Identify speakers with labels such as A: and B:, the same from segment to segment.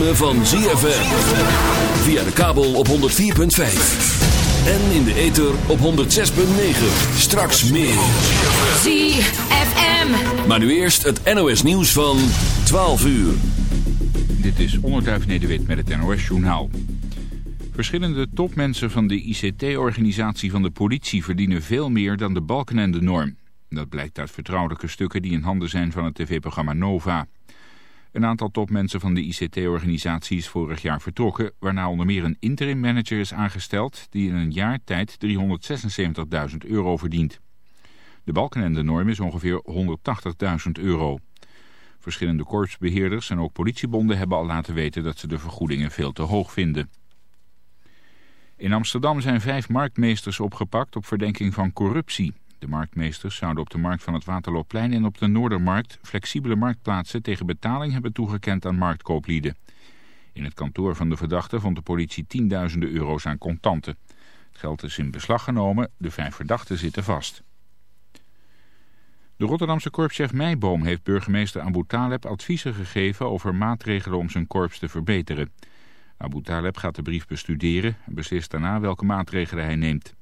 A: ritme van ZFM. Via de kabel op 104.5. En in de ether op 106.9. Straks meer.
B: ZFM.
A: Maar nu eerst het NOS nieuws van 12 uur.
C: Dit is Onderduif Nederwit met het NOS Journaal. Verschillende topmensen van de ICT-organisatie van de politie verdienen veel meer dan de balken en de norm. Dat blijkt uit vertrouwelijke stukken die in handen zijn van het tv-programma Nova. Een aantal topmensen van de ICT-organisatie is vorig jaar vertrokken... waarna onder meer een interim manager is aangesteld... die in een jaar tijd 376.000 euro verdient. De balken en de norm is ongeveer 180.000 euro. Verschillende korpsbeheerders en ook politiebonden hebben al laten weten... dat ze de vergoedingen veel te hoog vinden. In Amsterdam zijn vijf marktmeesters opgepakt op verdenking van corruptie. De marktmeesters zouden op de markt van het Waterloopplein en op de Noordermarkt flexibele marktplaatsen tegen betaling hebben toegekend aan marktkooplieden. In het kantoor van de verdachte vond de politie tienduizenden euro's aan contanten. Het geld is in beslag genomen, de vijf verdachten zitten vast. De Rotterdamse korpschef Meijboom heeft burgemeester Abu Taleb adviezen gegeven over maatregelen om zijn korps te verbeteren. Abu Taleb gaat de brief bestuderen en beslist daarna welke maatregelen hij neemt.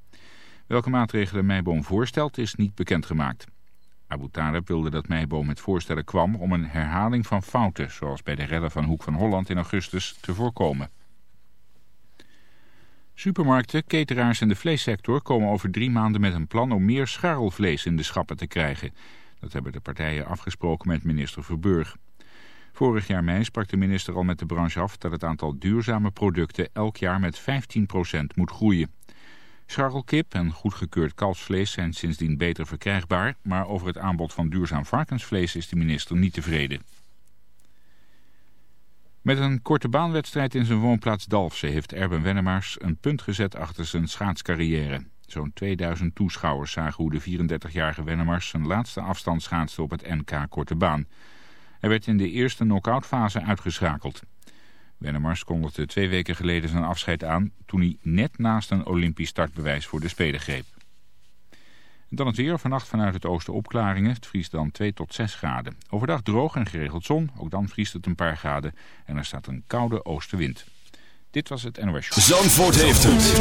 C: Welke maatregelen Meijboom voorstelt is niet bekendgemaakt. Abu Taleb wilde dat Meijboom met voorstellen kwam om een herhaling van fouten, zoals bij de redden van Hoek van Holland in augustus, te voorkomen. Supermarkten, cateraars en de vleessector komen over drie maanden met een plan om meer scharrelvlees in de schappen te krijgen. Dat hebben de partijen afgesproken met minister Verburg. Vorig jaar mei sprak de minister al met de branche af dat het aantal duurzame producten elk jaar met 15% moet groeien. Scharrelkip en goedgekeurd kalfsvlees zijn sindsdien beter verkrijgbaar, maar over het aanbod van duurzaam varkensvlees is de minister niet tevreden. Met een korte baanwedstrijd in zijn woonplaats Dalfsen heeft Erben Wennemars een punt gezet achter zijn schaatscarrière. Zo'n 2000 toeschouwers zagen hoe de 34-jarige Wennemars zijn laatste afstand schaatste op het NK Korte Baan. Hij werd in de eerste knock-outfase uitgeschakeld. Wennemars kondigde twee weken geleden zijn afscheid aan... toen hij net naast een Olympisch startbewijs voor de Spelen greep. dan het weer. Vannacht vanuit het oosten opklaringen. Het vriest dan 2 tot 6 graden. Overdag droog en geregeld zon. Ook dan vriest het een paar graden. En er staat een koude oostenwind. Dit was het NOS Show.
A: Zandvoort heeft het.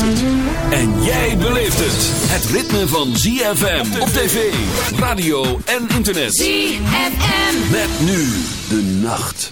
A: En jij beleeft het. Het ritme van ZFM op tv, radio en internet.
B: ZFM.
A: Met nu de nacht.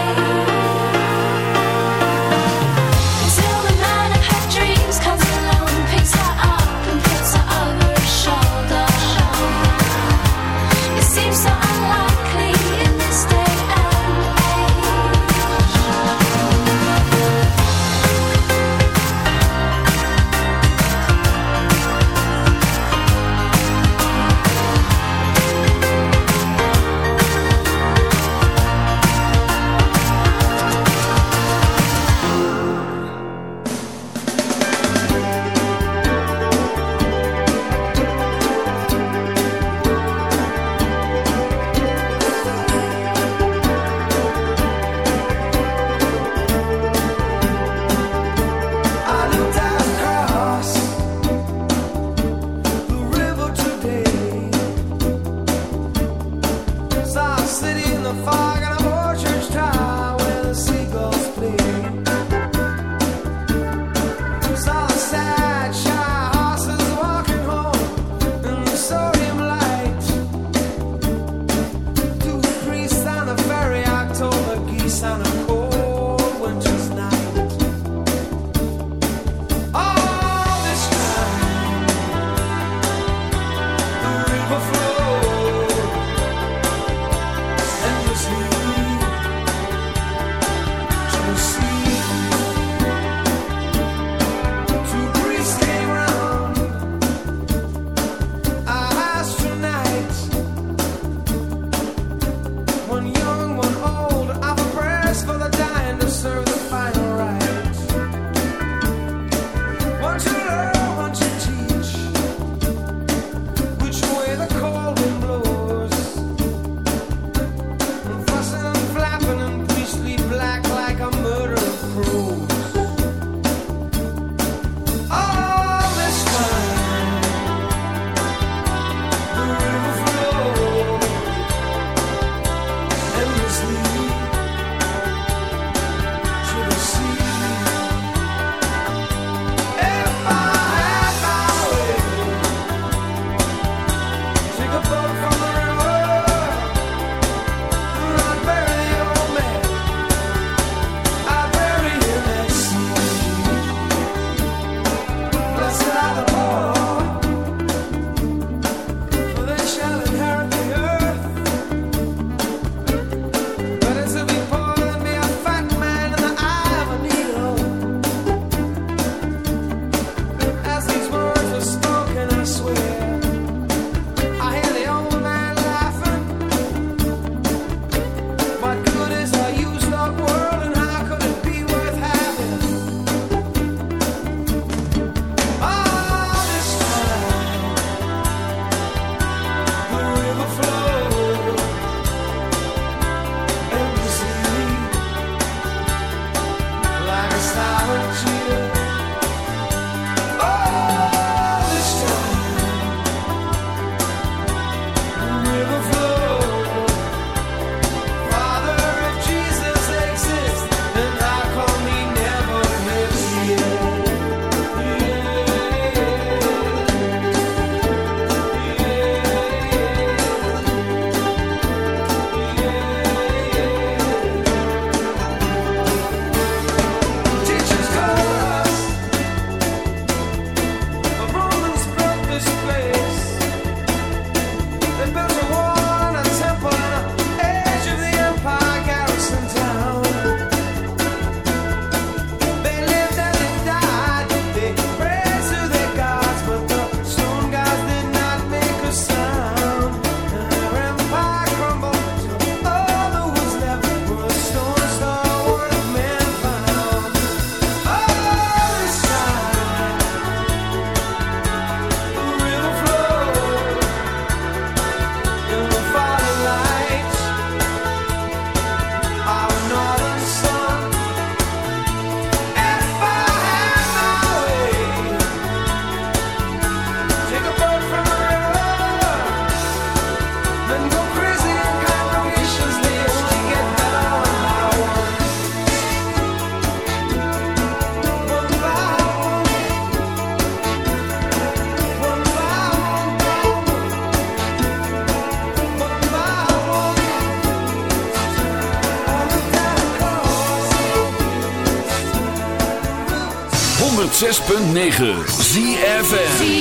D: 106.9
E: ZFM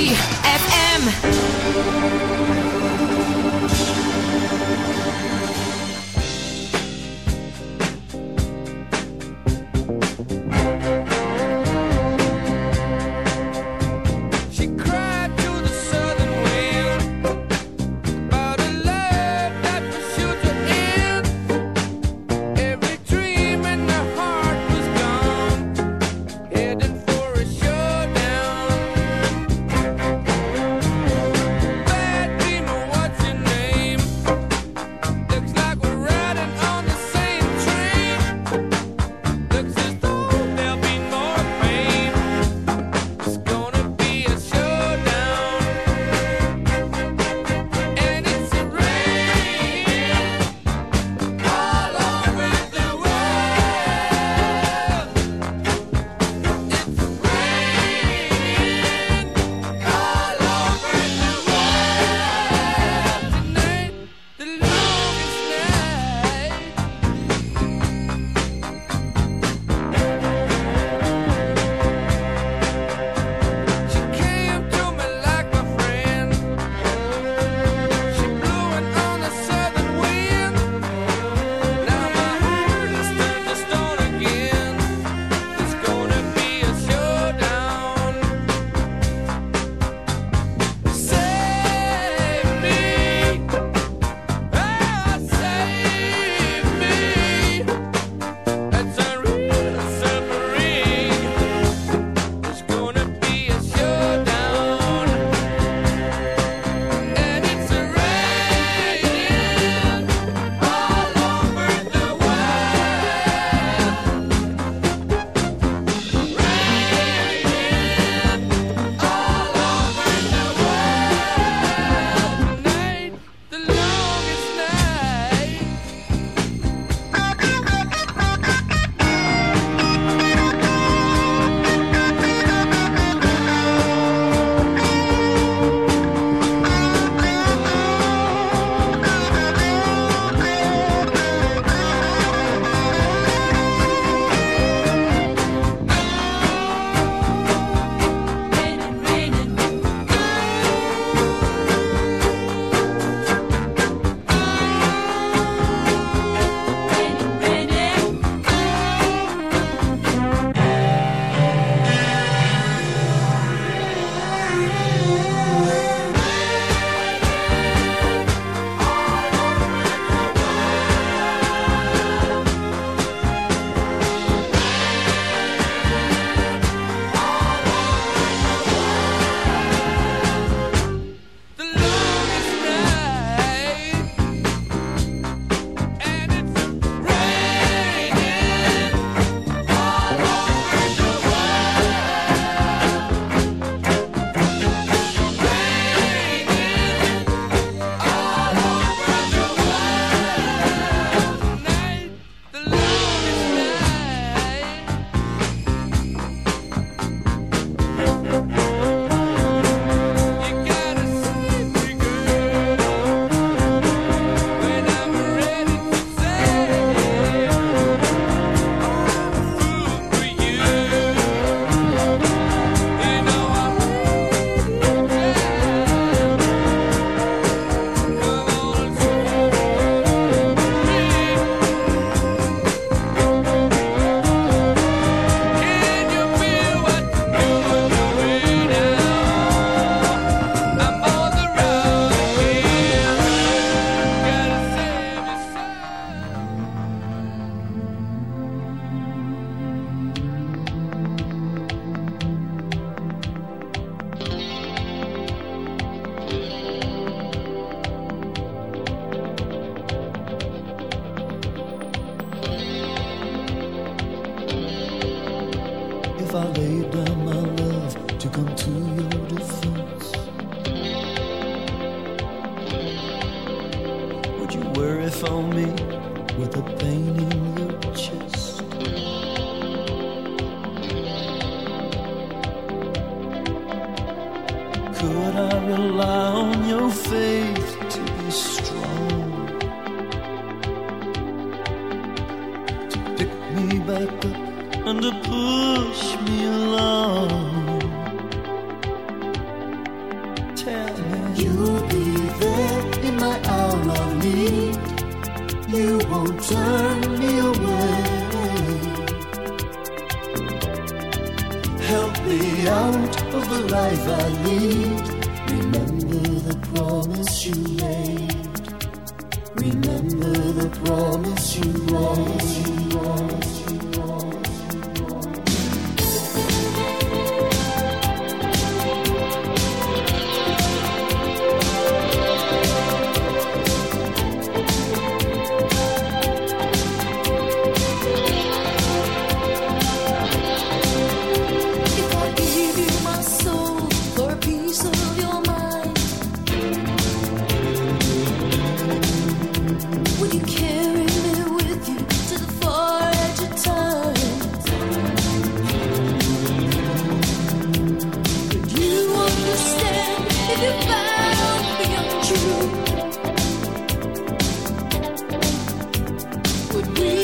B: Would
F: we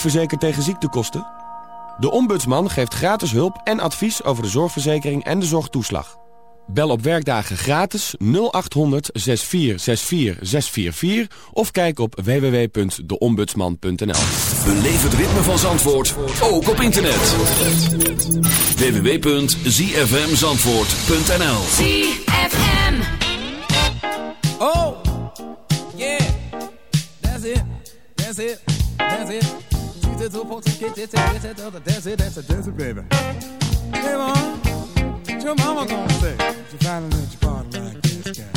F: Verzeker verzekerd tegen ziektekosten? De Ombudsman geeft gratis hulp en advies over de zorgverzekering en de zorgtoeslag. Bel op werkdagen gratis 0800 6464 644 of kijk op www.deombudsman.nl.
A: Beleef het ritme van Zandvoort ook op internet. www.zfmzandvoort.nl
G: ZFM
H: Oh, yeah, that's it, that's it, that's it. dance to folks get this and this and the dance it, dance it, dance baby. Hey, mom, what your mama gonna say? She finally let you party like this guy.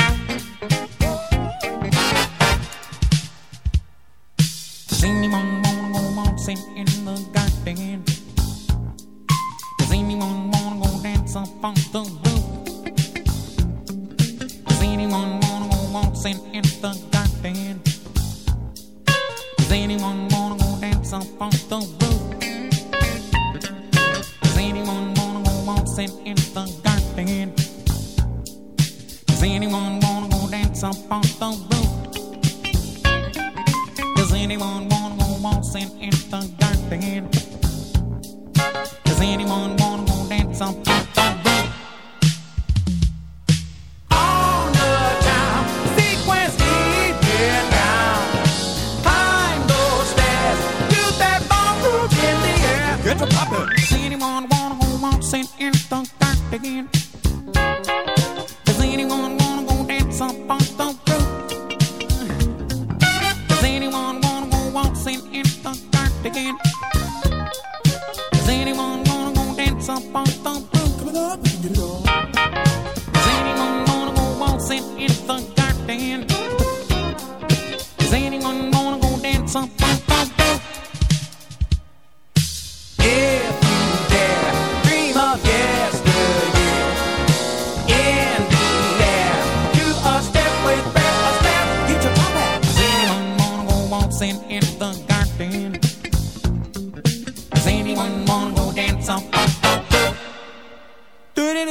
I: Does anyone wanna go dancing in the garden? Does anyone wanna go dance up on the roof? Does anyone wanna go dancing in the garden? Does anyone enfants the road. Does anyone wanna go dancing in the garden? Does anyone wanna go dance up on the roof? Does anyone wanna go dancing in the garden? Does anyone wanna go dance up again.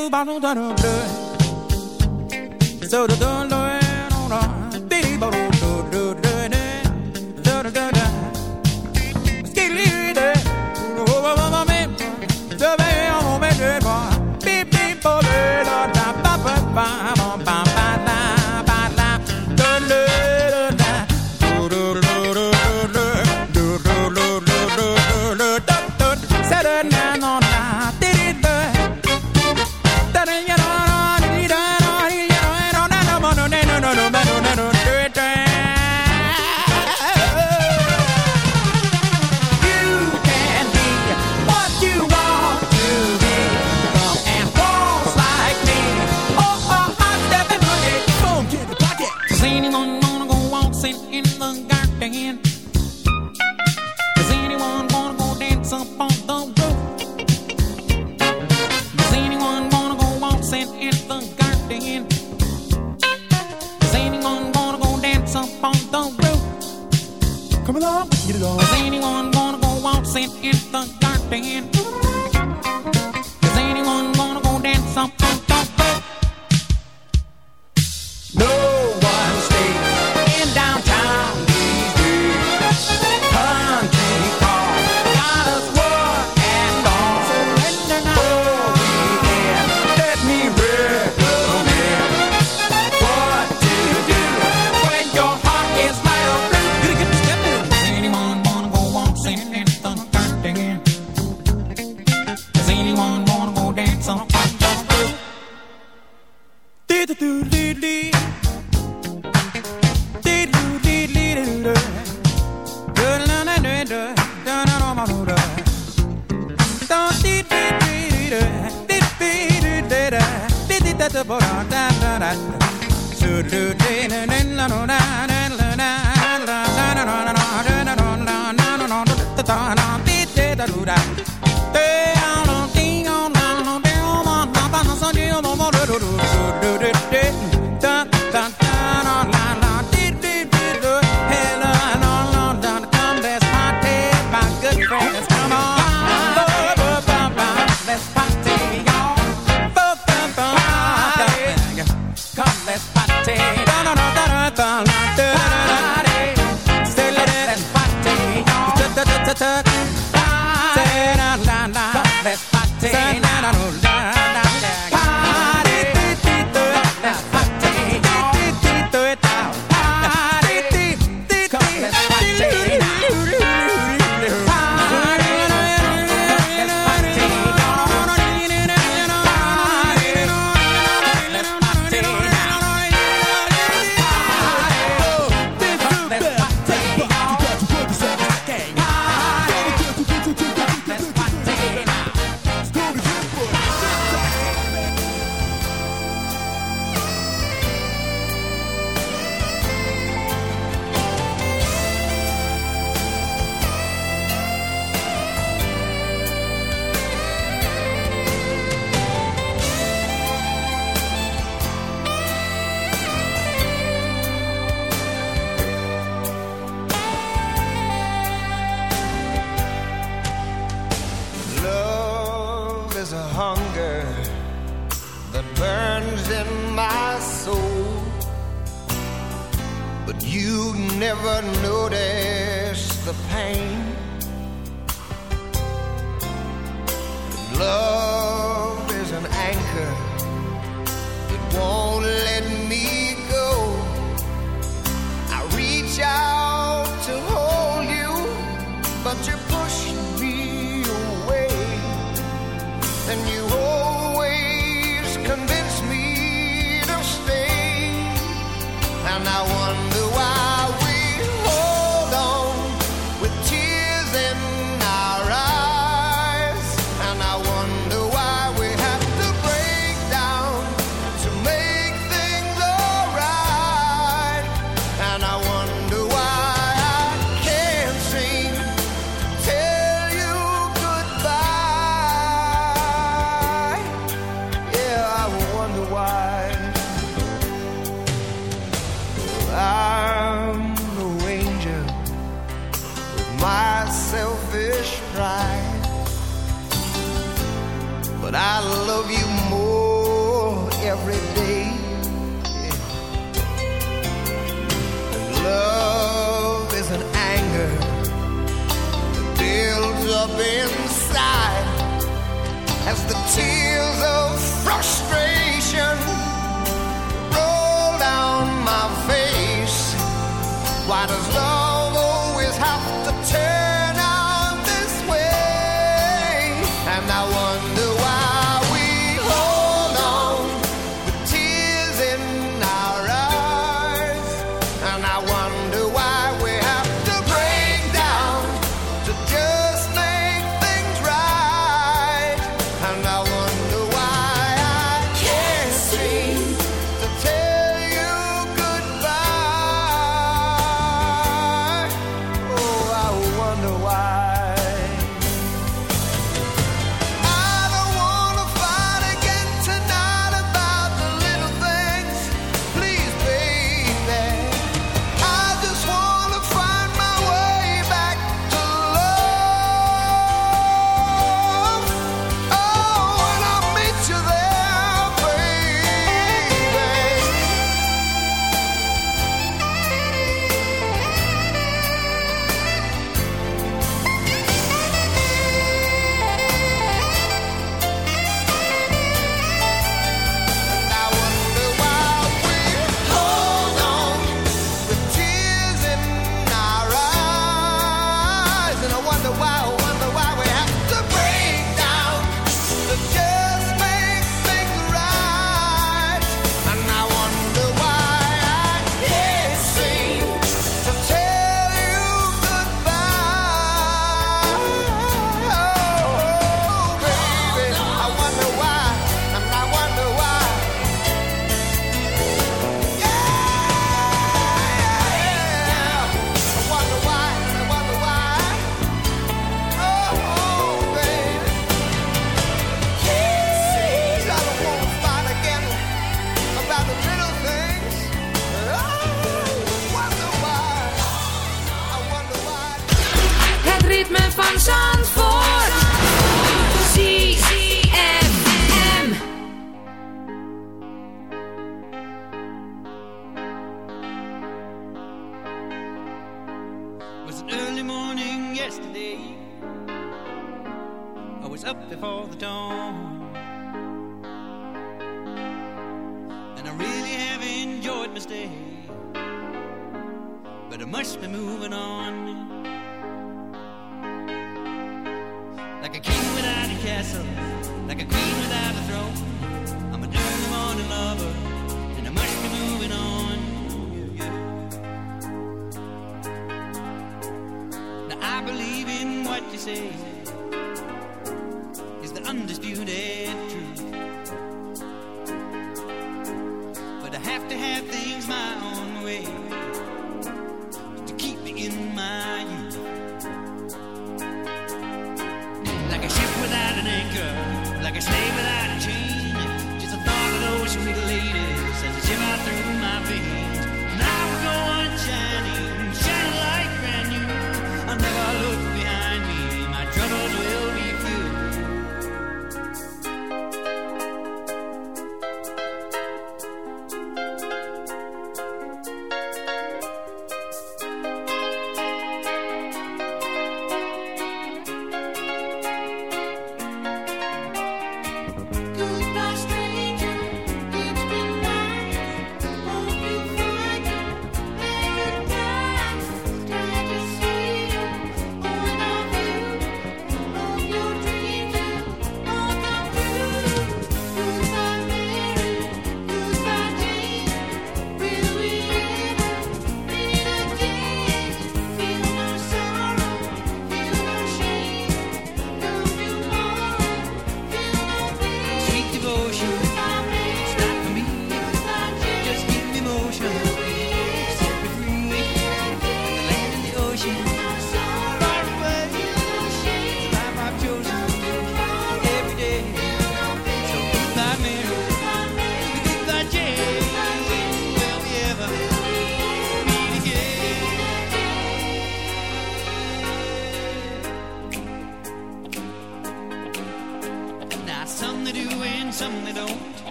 I: baby bottle, bottle, blood. So the door, on a baby. De da
J: There's a hunger that burns in my soul, but you never notice the pain. Love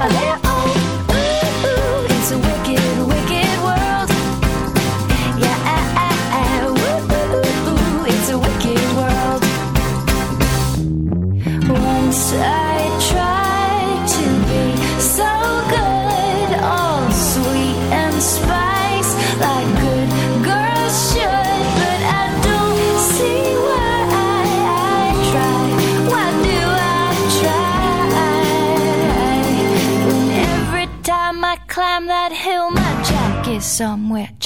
G: 啊。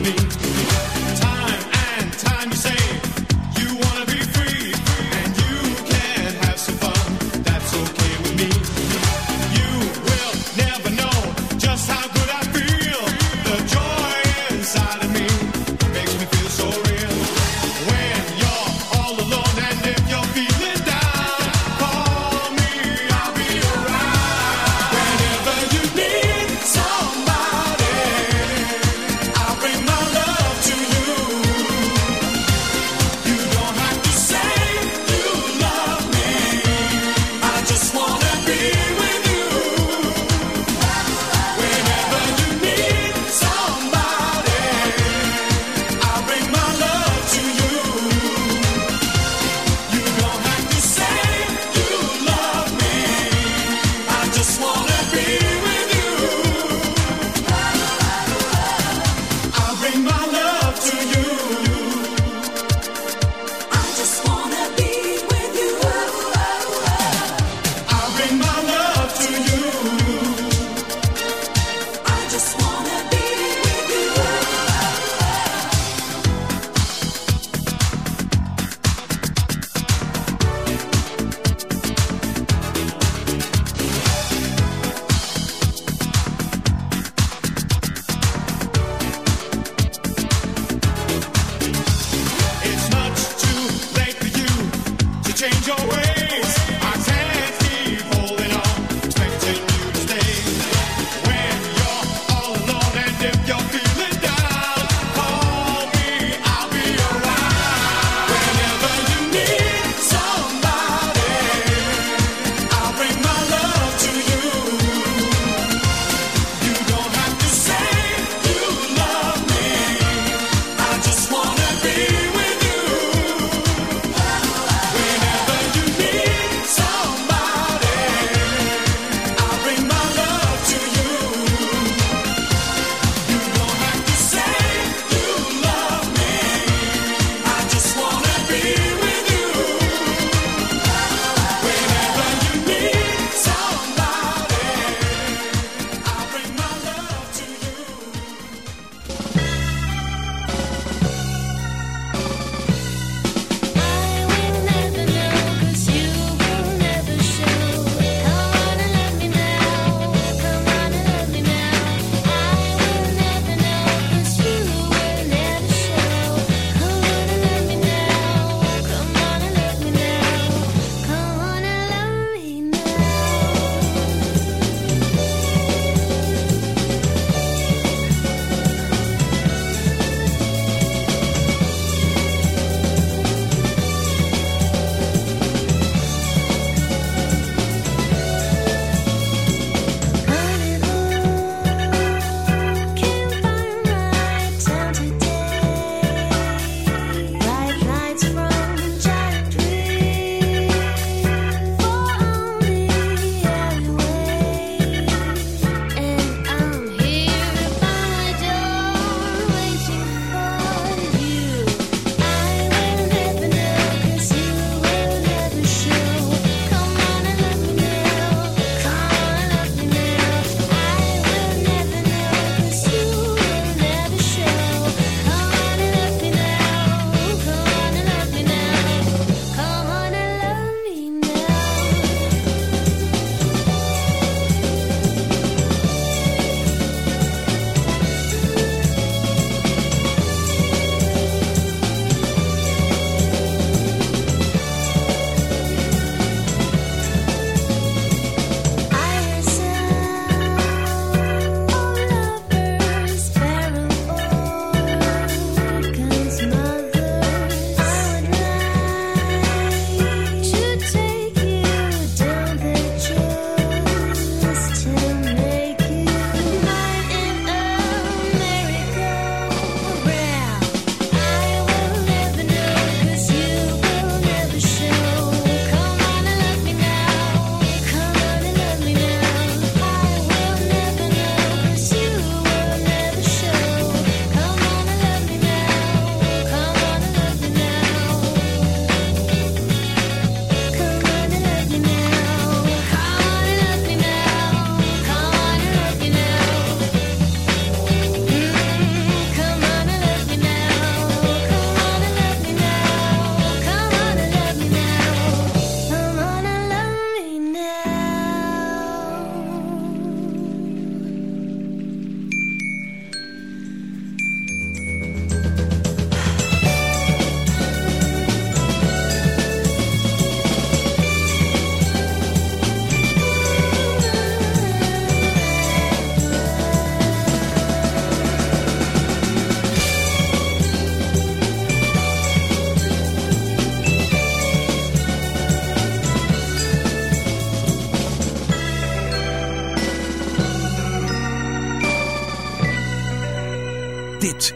K: me.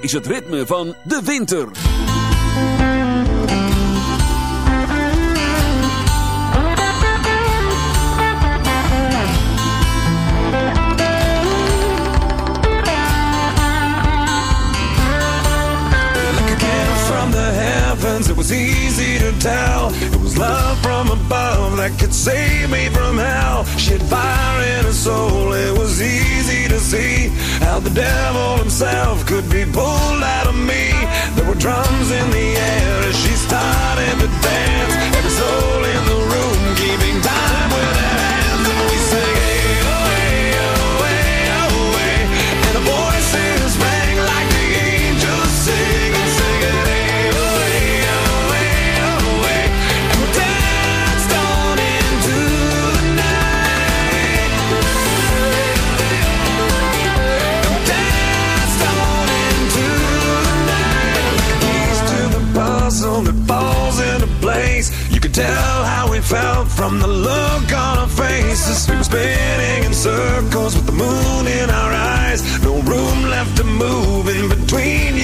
K: Is
A: het ritme van de winter.
L: Was easy to tell that could save me from hell. She'd fire in her soul. It was easy to see how the devil himself could be pulled out of me. There were drums in the air as she started to dance. Every soul from the look on our faces. We were spinning in circles with the moon in our eyes. No room left to move in between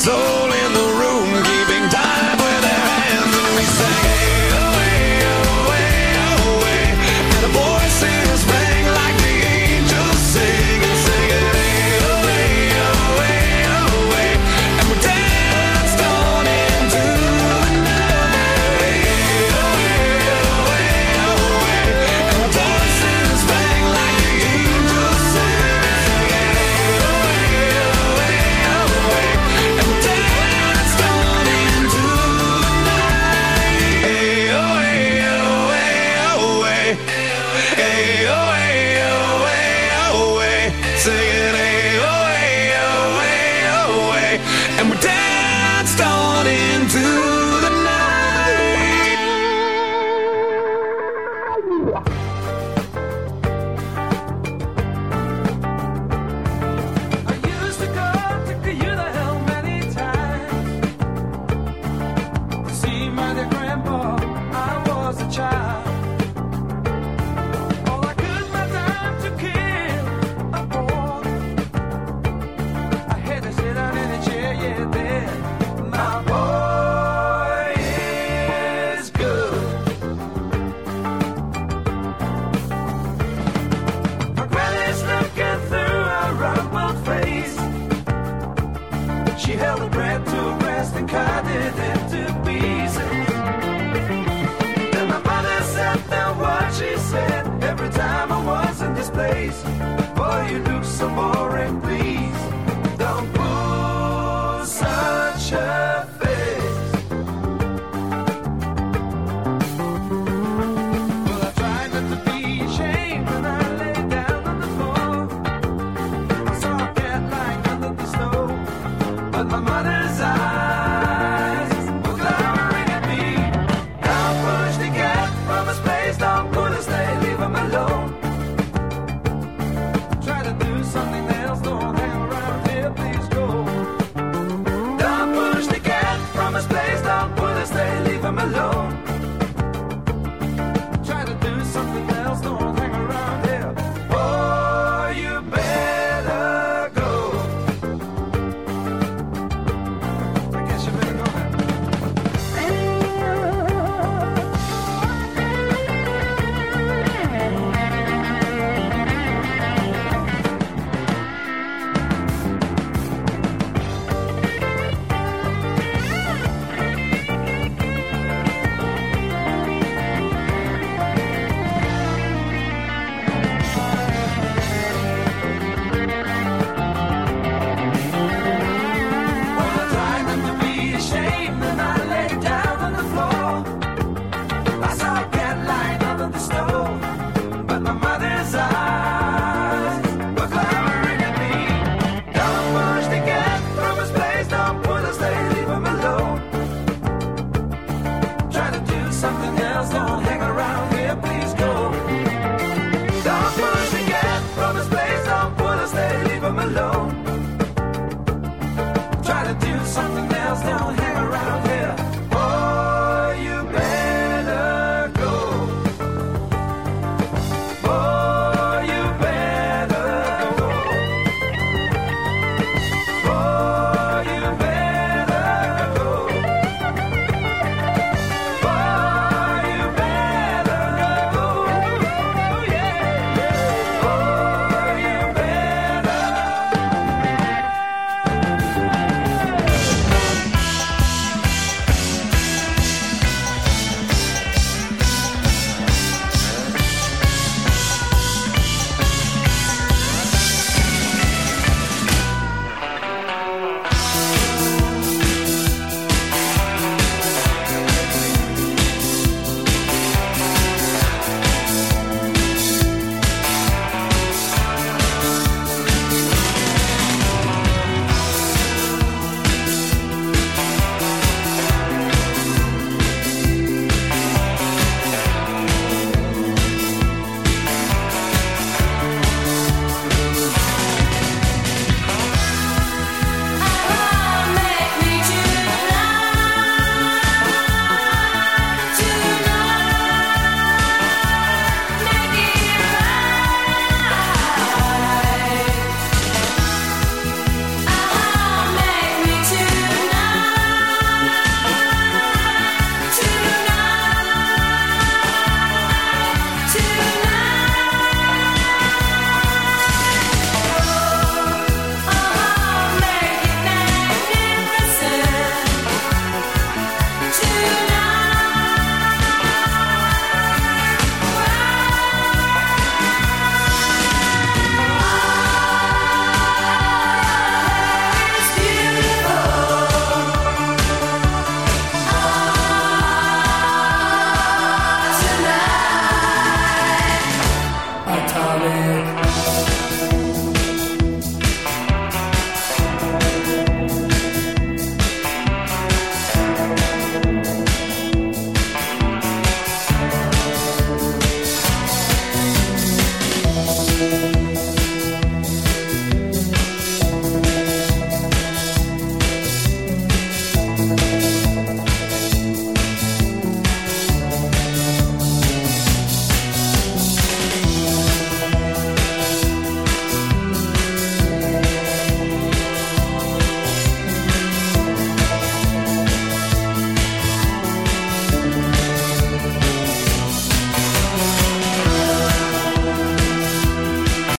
L: soul in the room.